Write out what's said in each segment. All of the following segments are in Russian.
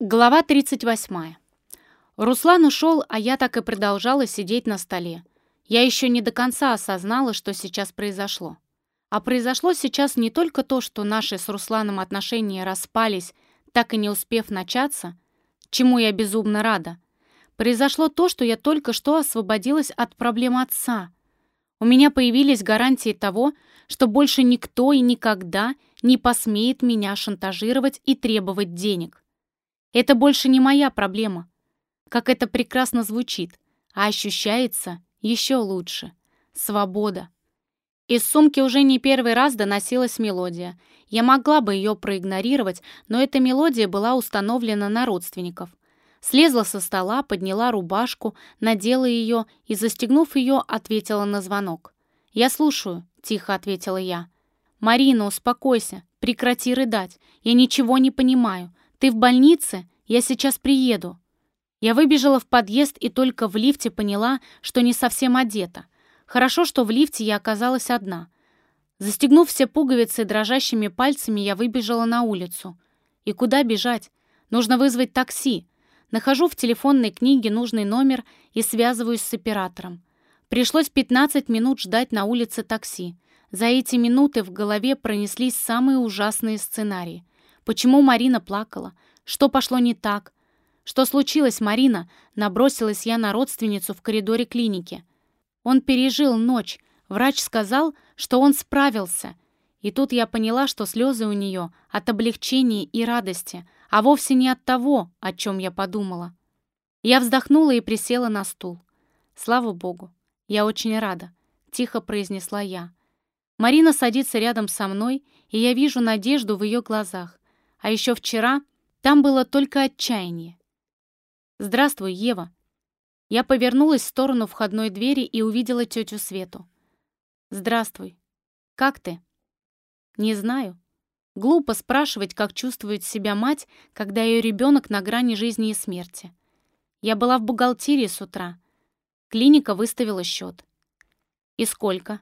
Глава 38. Руслан ушел, а я так и продолжала сидеть на столе. Я еще не до конца осознала, что сейчас произошло. А произошло сейчас не только то, что наши с Русланом отношения распались, так и не успев начаться, чему я безумно рада. Произошло то, что я только что освободилась от проблем отца. У меня появились гарантии того, что больше никто и никогда не посмеет меня шантажировать и требовать денег. Это больше не моя проблема. Как это прекрасно звучит, а ощущается еще лучше. Свобода. Из сумки уже не первый раз доносилась мелодия. Я могла бы ее проигнорировать, но эта мелодия была установлена на родственников. Слезла со стола, подняла рубашку, надела ее и, застегнув ее, ответила на звонок. «Я слушаю», — тихо ответила я. «Марина, успокойся, прекрати рыдать. Я ничего не понимаю. «Ты в больнице? Я сейчас приеду». Я выбежала в подъезд и только в лифте поняла, что не совсем одета. Хорошо, что в лифте я оказалась одна. Застегнув все пуговицы дрожащими пальцами, я выбежала на улицу. И куда бежать? Нужно вызвать такси. Нахожу в телефонной книге нужный номер и связываюсь с оператором. Пришлось 15 минут ждать на улице такси. За эти минуты в голове пронеслись самые ужасные сценарии. Почему Марина плакала? Что пошло не так? Что случилось, Марина? Набросилась я на родственницу в коридоре клиники. Он пережил ночь. Врач сказал, что он справился. И тут я поняла, что слезы у нее от облегчения и радости, а вовсе не от того, о чем я подумала. Я вздохнула и присела на стул. Слава богу, я очень рада, тихо произнесла я. Марина садится рядом со мной, и я вижу надежду в ее глазах. А еще вчера там было только отчаяние. «Здравствуй, Ева». Я повернулась в сторону входной двери и увидела тетю Свету. «Здравствуй. Как ты?» «Не знаю. Глупо спрашивать, как чувствует себя мать, когда ее ребенок на грани жизни и смерти. Я была в бухгалтерии с утра. Клиника выставила счет. «И сколько?»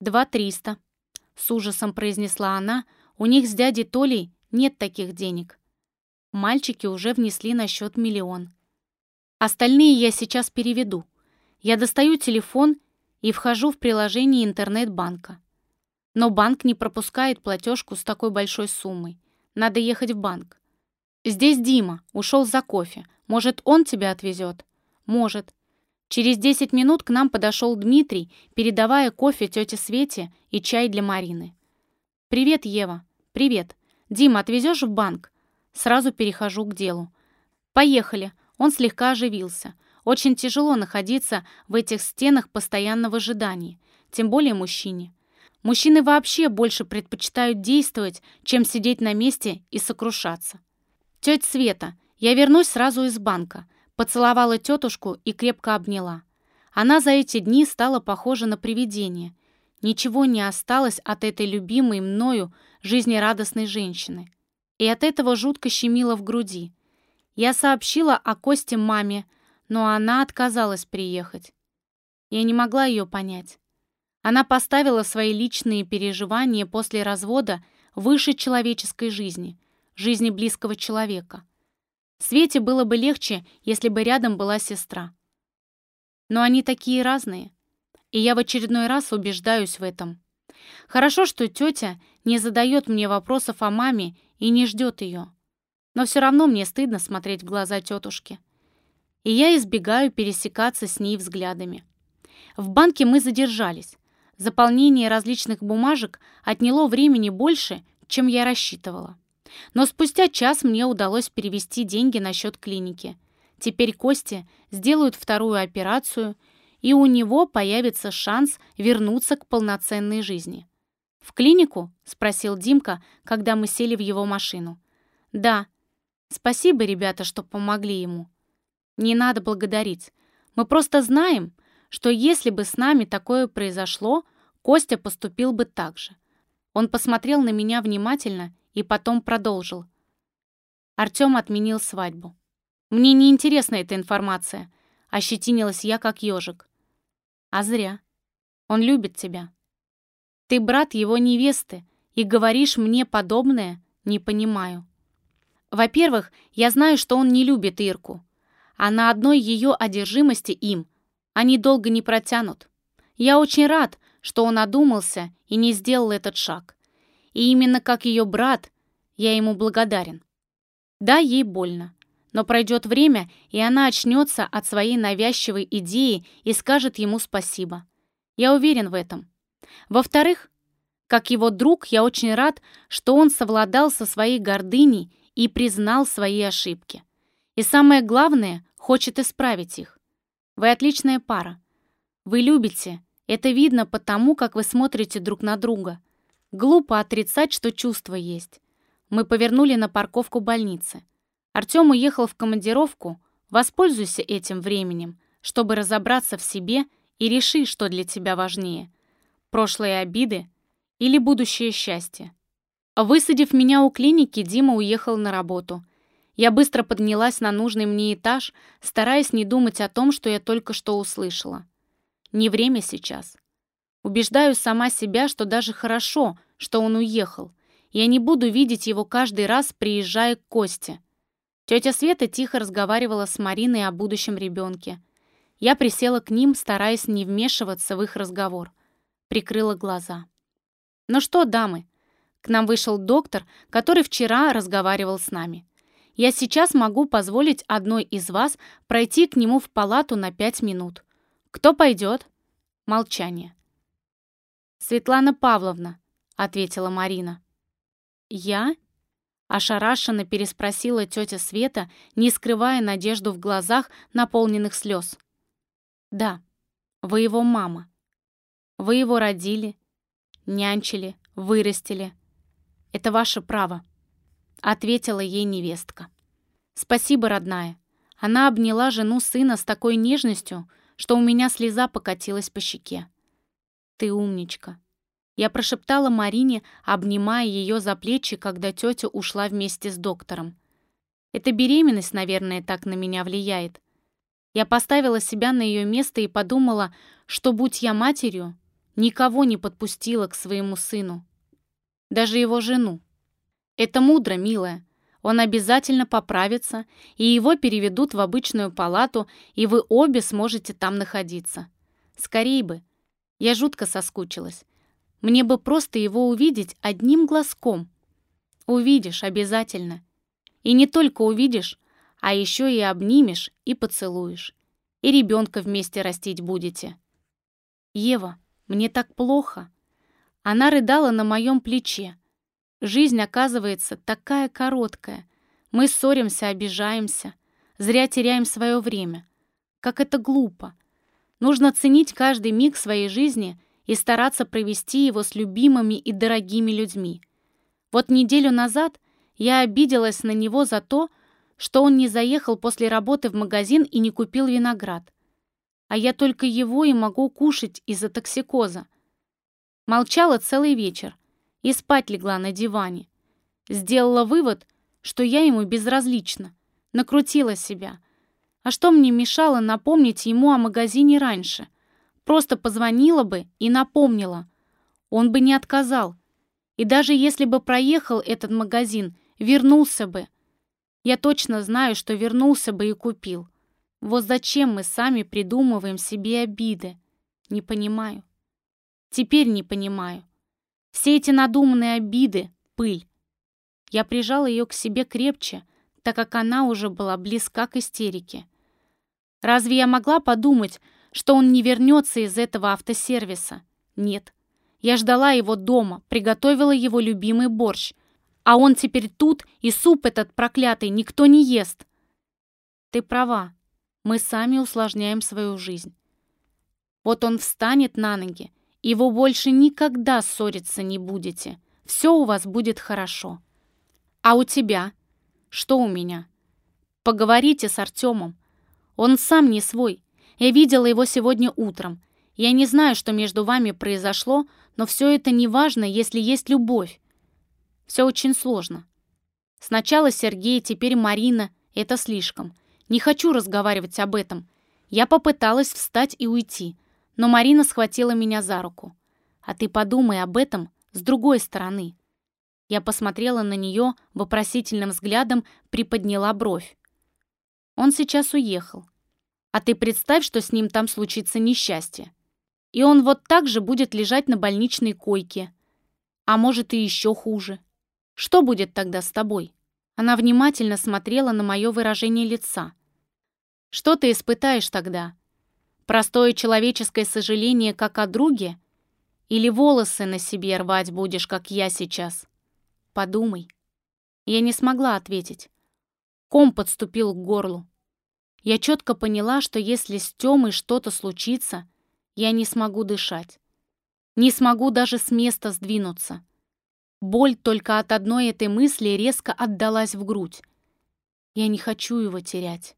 «Два триста», — с ужасом произнесла она. «У них с дядей Толей нет таких денег. Мальчики уже внесли на счет миллион. Остальные я сейчас переведу. Я достаю телефон и вхожу в приложение интернет-банка. Но банк не пропускает платежку с такой большой суммой. Надо ехать в банк. Здесь Дима, ушел за кофе. Может, он тебя отвезет? Может. Через 10 минут к нам подошел Дмитрий, передавая кофе тете Свете и чай для Марины. «Привет, Ева. Привет. «Дима, отвезешь в банк?» Сразу перехожу к делу. «Поехали!» Он слегка оживился. Очень тяжело находиться в этих стенах постоянного ожидания, тем более мужчине. Мужчины вообще больше предпочитают действовать, чем сидеть на месте и сокрушаться. «Тетя Света, я вернусь сразу из банка», поцеловала тетушку и крепко обняла. Она за эти дни стала похожа на привидение. Ничего не осталось от этой любимой мною жизнерадостной женщины. И от этого жутко щемило в груди. Я сообщила о Косте маме, но она отказалась приехать. Я не могла ее понять. Она поставила свои личные переживания после развода выше человеческой жизни, жизни близкого человека. Свете было бы легче, если бы рядом была сестра. Но они такие разные, и я в очередной раз убеждаюсь в этом. Хорошо, что тетя не задает мне вопросов о маме и не ждет ее. Но все равно мне стыдно смотреть в глаза тетушки. И я избегаю пересекаться с ней взглядами. В банке мы задержались. Заполнение различных бумажек отняло времени больше, чем я рассчитывала. Но спустя час мне удалось перевести деньги на счет клиники. Теперь Кости сделают вторую операцию – и у него появится шанс вернуться к полноценной жизни. «В клинику?» — спросил Димка, когда мы сели в его машину. «Да. Спасибо, ребята, что помогли ему. Не надо благодарить. Мы просто знаем, что если бы с нами такое произошло, Костя поступил бы так же». Он посмотрел на меня внимательно и потом продолжил. Артем отменил свадьбу. «Мне не интересна эта информация», — ощетинилась я как ежик. А зря. Он любит тебя. Ты брат его невесты, и говоришь мне подобное, не понимаю. Во-первых, я знаю, что он не любит Ирку, а на одной ее одержимости им они долго не протянут. Я очень рад, что он одумался и не сделал этот шаг. И именно как ее брат, я ему благодарен. Да, ей больно. Но пройдет время, и она очнется от своей навязчивой идеи и скажет ему спасибо. Я уверен в этом. Во-вторых, как его друг, я очень рад, что он совладал со своей гордыней и признал свои ошибки. И самое главное, хочет исправить их. Вы отличная пара. Вы любите. Это видно потому, как вы смотрите друг на друга. Глупо отрицать, что чувства есть. Мы повернули на парковку больницы. Артем уехал в командировку. Воспользуйся этим временем, чтобы разобраться в себе и реши, что для тебя важнее. Прошлые обиды или будущее счастье. Высадив меня у клиники, Дима уехал на работу. Я быстро поднялась на нужный мне этаж, стараясь не думать о том, что я только что услышала. Не время сейчас. Убеждаю сама себя, что даже хорошо, что он уехал. Я не буду видеть его каждый раз, приезжая к Косте. Тетя Света тихо разговаривала с Мариной о будущем ребенке. Я присела к ним, стараясь не вмешиваться в их разговор. Прикрыла глаза. «Ну что, дамы?» К нам вышел доктор, который вчера разговаривал с нами. «Я сейчас могу позволить одной из вас пройти к нему в палату на пять минут. Кто пойдет?» Молчание. «Светлана Павловна», — ответила Марина. «Я?» — ошарашенно переспросила тетя Света, не скрывая надежду в глазах, наполненных слез. «Да, вы его мама. Вы его родили, нянчили, вырастили. Это ваше право», — ответила ей невестка. «Спасибо, родная». Она обняла жену сына с такой нежностью, что у меня слеза покатилась по щеке. «Ты умничка». Я прошептала Марине, обнимая ее за плечи, когда тетя ушла вместе с доктором. «Эта беременность, наверное, так на меня влияет». Я поставила себя на ее место и подумала, что, будь я матерью, никого не подпустила к своему сыну. Даже его жену. Это мудро, милая. Он обязательно поправится, и его переведут в обычную палату, и вы обе сможете там находиться. Скорей бы. Я жутко соскучилась. Мне бы просто его увидеть одним глазком. Увидишь обязательно. И не только увидишь, а еще и обнимешь и поцелуешь. И ребенка вместе растить будете. Ева, мне так плохо. Она рыдала на моем плече. Жизнь, оказывается, такая короткая. Мы ссоримся, обижаемся. Зря теряем свое время. Как это глупо. Нужно ценить каждый миг своей жизни и стараться провести его с любимыми и дорогими людьми. Вот неделю назад я обиделась на него за то, что он не заехал после работы в магазин и не купил виноград. А я только его и могу кушать из-за токсикоза. Молчала целый вечер и спать легла на диване. Сделала вывод, что я ему безразлична. Накрутила себя. А что мне мешало напомнить ему о магазине раньше? Просто позвонила бы и напомнила. Он бы не отказал. И даже если бы проехал этот магазин, вернулся бы. Я точно знаю, что вернулся бы и купил. Вот зачем мы сами придумываем себе обиды? Не понимаю. Теперь не понимаю. Все эти надуманные обиды — пыль. Я прижала ее к себе крепче, так как она уже была близка к истерике. Разве я могла подумать, что он не вернется из этого автосервиса? Нет. Я ждала его дома, приготовила его любимый борщ, а он теперь тут, и суп этот проклятый никто не ест. Ты права. Мы сами усложняем свою жизнь. Вот он встанет на ноги, и вы больше никогда ссориться не будете. Все у вас будет хорошо. А у тебя? Что у меня? Поговорите с Артемом. Он сам не свой. Я видела его сегодня утром. Я не знаю, что между вами произошло, но все это не важно, если есть любовь. Все очень сложно. Сначала Сергей, теперь Марина. Это слишком. Не хочу разговаривать об этом. Я попыталась встать и уйти, но Марина схватила меня за руку. А ты подумай об этом с другой стороны. Я посмотрела на нее, вопросительным взглядом приподняла бровь. Он сейчас уехал. А ты представь, что с ним там случится несчастье. И он вот так же будет лежать на больничной койке. А может и еще хуже. Что будет тогда с тобой? Она внимательно смотрела на мое выражение лица. Что ты испытаешь тогда? Простое человеческое сожаление, как о друге? Или волосы на себе рвать будешь, как я сейчас? Подумай. Я не смогла ответить. Ком подступил к горлу. Я четко поняла, что если с Тёмой что-то случится, я не смогу дышать. Не смогу даже с места сдвинуться. Боль только от одной этой мысли резко отдалась в грудь. Я не хочу его терять.